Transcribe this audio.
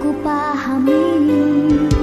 ku pahami.